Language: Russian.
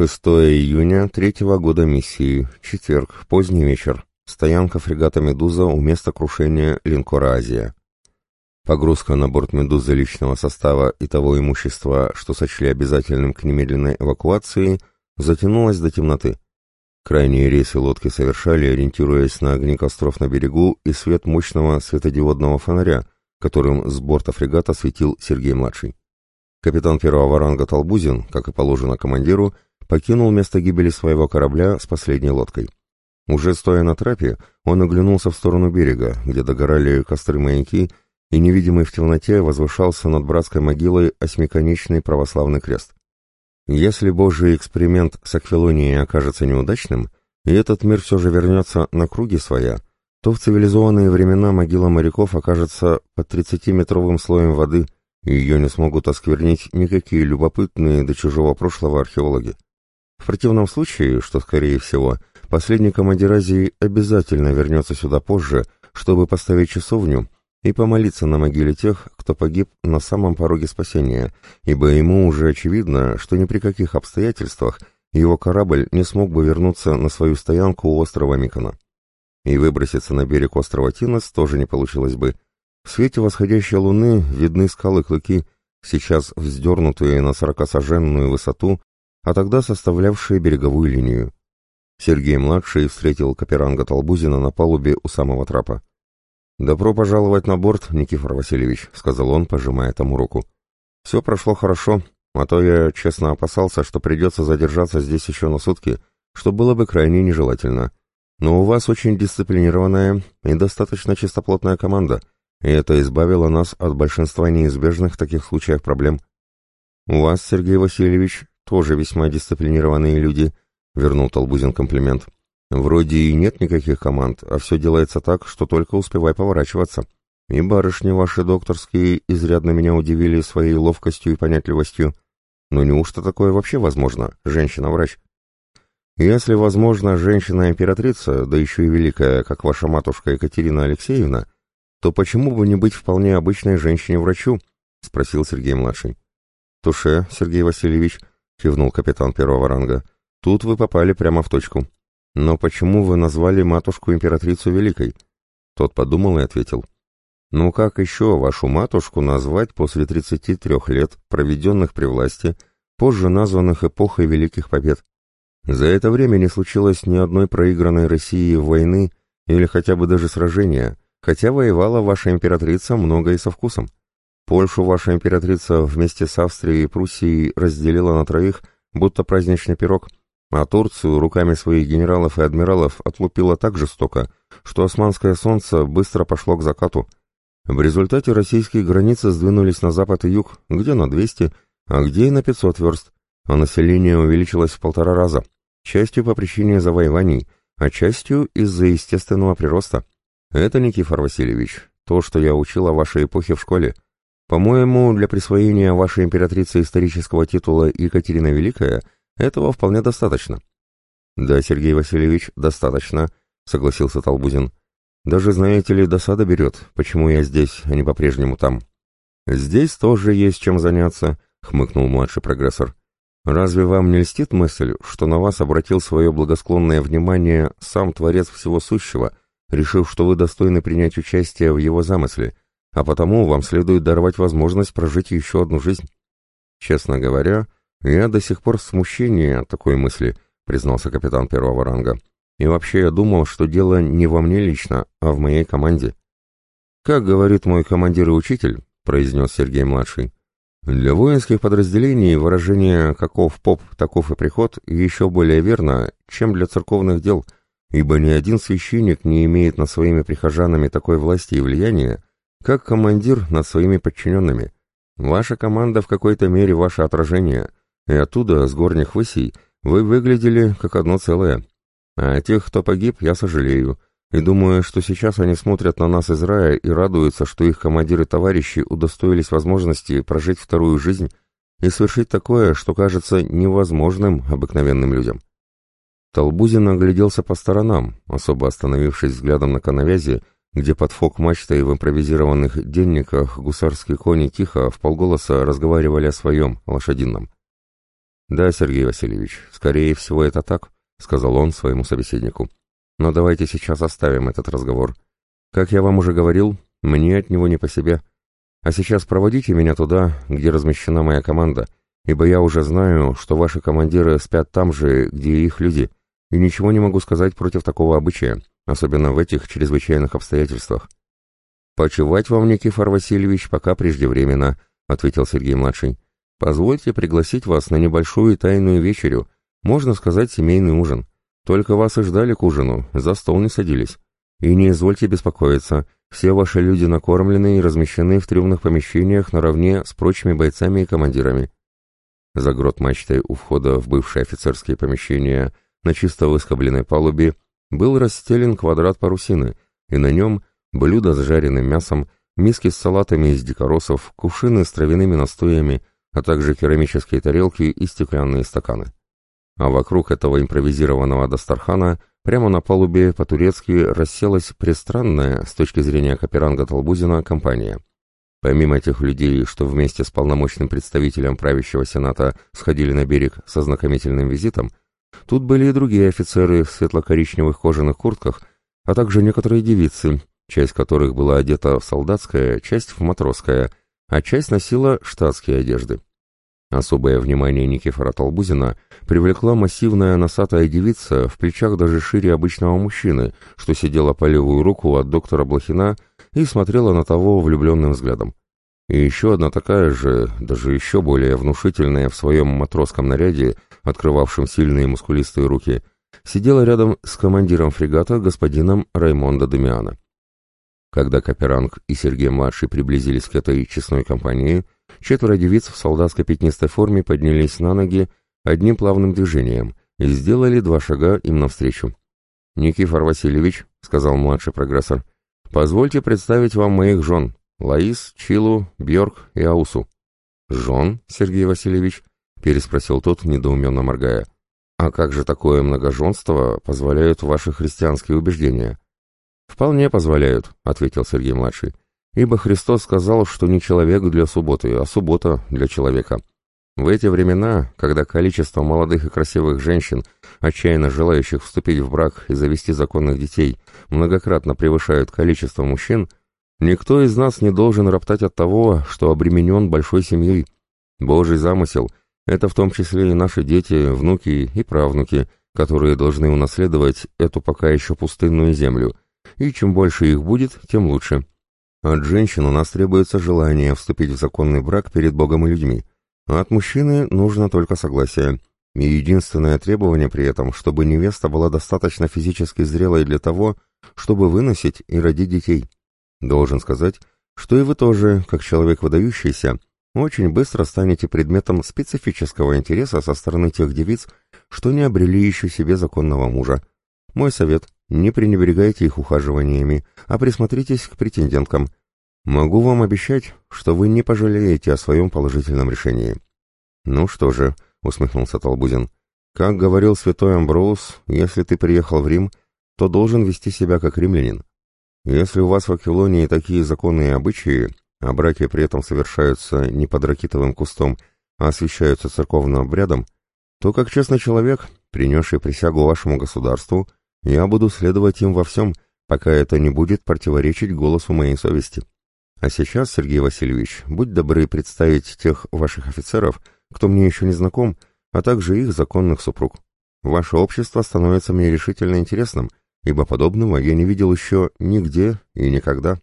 6 июня третьего года миссии, четверг, поздний вечер. Стоянка фрегата «Медуза» у места крушения линкора «Азия». Погрузка на борт «Медузы» личного состава и того имущества, что сочли обязательным к немедленной эвакуации, затянулась до темноты. Крайние рейсы лодки совершали, ориентируясь на огни костров на берегу и свет мощного светодиодного фонаря, которым с борта фрегата светил Сергей-младший. Капитан первого ранга Толбузин, как и положено командиру, покинул место гибели своего корабля с последней лодкой. Уже стоя на трапе, он оглянулся в сторону берега, где догорали костры-маяки, и невидимый в темноте возвышался над братской могилой осьмиконечный православный крест. Если божий эксперимент с Аквилонией окажется неудачным, и этот мир все же вернется на круги своя, то в цивилизованные времена могила моряков окажется под 30-метровым слоем воды, и ее не смогут осквернить никакие любопытные до чужого прошлого археологи. В противном случае, что скорее всего, последний командир Азии обязательно вернется сюда позже, чтобы поставить часовню и помолиться на могиле тех, кто погиб на самом пороге спасения, ибо ему уже очевидно, что ни при каких обстоятельствах его корабль не смог бы вернуться на свою стоянку у острова Микона. И выброситься на берег острова Тинос тоже не получилось бы. В свете восходящей луны видны скалы-клыки, сейчас вздернутые на сорокасоженную высоту, а тогда составлявшие береговую линию. Сергей-младший встретил Каперанга Толбузина на палубе у самого трапа. «Добро пожаловать на борт, Никифор Васильевич», — сказал он, пожимая тому руку. «Все прошло хорошо, а то я честно опасался, что придется задержаться здесь еще на сутки, что было бы крайне нежелательно. Но у вас очень дисциплинированная и достаточно чистоплотная команда, и это избавило нас от большинства неизбежных таких случаях проблем. У вас, Сергей Васильевич, тоже весьма дисциплинированные люди», — вернул Толбузин комплимент. Вроде и нет никаких команд, а все делается так, что только успевай поворачиваться. И барышни ваши докторские изрядно меня удивили своей ловкостью и понятливостью. Но неужто такое вообще возможно, женщина-врач? Если возможно женщина-императрица, да еще и великая, как ваша матушка Екатерина Алексеевна, то почему бы не быть вполне обычной женщине-врачу? — спросил Сергей-младший. — Туше, Сергей Васильевич, — кивнул капитан первого ранга, — тут вы попали прямо в точку. «Но почему вы назвали матушку-императрицу Великой?» Тот подумал и ответил. «Ну как еще вашу матушку назвать после 33 лет, проведенных при власти, позже названных эпохой Великих Побед? За это время не случилось ни одной проигранной России войны или хотя бы даже сражения, хотя воевала ваша императрица много и со вкусом. Польшу ваша императрица вместе с Австрией и Пруссией разделила на троих, будто праздничный пирог» а Турцию руками своих генералов и адмиралов отлупило так жестоко, что османское солнце быстро пошло к закату. В результате российские границы сдвинулись на запад и юг, где на 200, а где и на 500 верст, а население увеличилось в полтора раза, частью по причине завоеваний, а частью из-за естественного прироста. Это, Никифор Васильевич, то, что я учил о вашей эпохе в школе. По-моему, для присвоения вашей императрицы исторического титула Екатерина Великая – этого вполне достаточно. Да, Сергей Васильевич, достаточно, согласился Толбузин. Даже, знаете ли, досада берет, почему я здесь, а не по-прежнему там. Здесь тоже есть чем заняться, хмыкнул младший прогрессор. Разве вам не льстит мысль, что на вас обратил свое благосклонное внимание сам Творец Всего Сущего, решив, что вы достойны принять участие в его замысле, а потому вам следует даровать возможность прожить еще одну жизнь? Честно говоря, «Я до сих пор в смущении от такой мысли», — признался капитан первого ранга. «И вообще я думал, что дело не во мне лично, а в моей команде». «Как говорит мой командир и учитель», — произнес Сергей-младший, «для воинских подразделений выражение «каков поп, таков и приход» еще более верно, чем для церковных дел, ибо ни один священник не имеет над своими прихожанами такой власти и влияния, как командир над своими подчиненными. Ваша команда в какой-то мере ваше отражение — и оттуда, с горних высей, вы выглядели как одно целое. А тех, кто погиб, я сожалею, и думаю, что сейчас они смотрят на нас из рая и радуются, что их командиры-товарищи удостоились возможности прожить вторую жизнь и совершить такое, что кажется невозможным обыкновенным людям. Толбузин огляделся по сторонам, особо остановившись взглядом на коновязи, где под фок-мачтой в импровизированных денниках гусарские кони тихо, в полголоса разговаривали о своем, лошадином. «Да, Сергей Васильевич, скорее всего это так», — сказал он своему собеседнику. «Но давайте сейчас оставим этот разговор. Как я вам уже говорил, мне от него не по себе. А сейчас проводите меня туда, где размещена моя команда, ибо я уже знаю, что ваши командиры спят там же, где и их люди, и ничего не могу сказать против такого обычая, особенно в этих чрезвычайных обстоятельствах». «Почевать вам, Никифор Васильевич, пока преждевременно», — ответил Сергей-младший. Позвольте пригласить вас на небольшую тайную вечерю, можно сказать, семейный ужин. Только вас и ждали к ужину, за стол не садились. И не извольте беспокоиться, все ваши люди накормлены и размещены в трюмных помещениях наравне с прочими бойцами и командирами. За грот мачтой у входа в бывшие офицерские помещения на чисто выскобленной палубе был расстелен квадрат парусины, и на нем блюда с жареным мясом, миски с салатами из дикоросов, кувшины с травяными настоями, а также керамические тарелки и стеклянные стаканы. А вокруг этого импровизированного Дастархана прямо на палубе по-турецки расселась пристранная, с точки зрения Каперанга Толбузина, компания. Помимо этих людей, что вместе с полномочным представителем правящего сената сходили на берег со знакомительным визитом, тут были и другие офицеры в светло-коричневых кожаных куртках, а также некоторые девицы, часть которых была одета в солдатское, часть в матросское, а часть носила штатские одежды. Особое внимание Никифора Толбузина привлекла массивная носатая девица в плечах даже шире обычного мужчины, что сидела по левую руку от доктора Блохина и смотрела на того влюбленным взглядом. И еще одна такая же, даже еще более внушительная в своем матросском наряде, открывавшем сильные мускулистые руки, сидела рядом с командиром фрегата господином Раймондо Демиана. Когда Каперанг и Сергей-младший приблизились к этой честной компании, четверо девиц в солдатской пятнистой форме поднялись на ноги одним плавным движением и сделали два шага им навстречу. «Никифор Васильевич», — сказал младший прогрессор, — «позвольте представить вам моих жен, Лаис, Чилу, Бьорк и Аусу». «Жен, Сергей Васильевич?» — переспросил тот, недоуменно моргая. «А как же такое многоженство позволяют ваши христианские убеждения?» «Вполне позволяют», — ответил Сергей-младший. «Ибо Христос сказал, что не человек для субботы, а суббота для человека. В эти времена, когда количество молодых и красивых женщин, отчаянно желающих вступить в брак и завести законных детей, многократно превышают количество мужчин, никто из нас не должен роптать от того, что обременен большой семьей. Божий замысел — это в том числе и наши дети, внуки и правнуки, которые должны унаследовать эту пока еще пустынную землю — и чем больше их будет, тем лучше. От женщин у нас требуется желание вступить в законный брак перед Богом и людьми, а от мужчины нужно только согласие. И единственное требование при этом, чтобы невеста была достаточно физически зрелой для того, чтобы выносить и родить детей. Должен сказать, что и вы тоже, как человек выдающийся, очень быстро станете предметом специфического интереса со стороны тех девиц, что не обрели еще себе законного мужа. Мой совет не пренебрегайте их ухаживаниями, а присмотритесь к претенденткам. Могу вам обещать, что вы не пожалеете о своем положительном решении». «Ну что же», — усмехнулся Толбузин, — «как говорил святой Амброуз, если ты приехал в Рим, то должен вести себя как римлянин. Если у вас в Аквилонии такие законы и обычаи, а браки при этом совершаются не под ракитовым кустом, а освящаются церковным обрядом, то как честный человек, принесший присягу вашему государству, — я буду следовать им во всем, пока это не будет противоречить голосу моей совести. А сейчас, Сергей Васильевич, будь добры представить тех ваших офицеров, кто мне еще не знаком, а также их законных супруг. Ваше общество становится мне решительно интересным, ибо подобного я не видел еще нигде и никогда.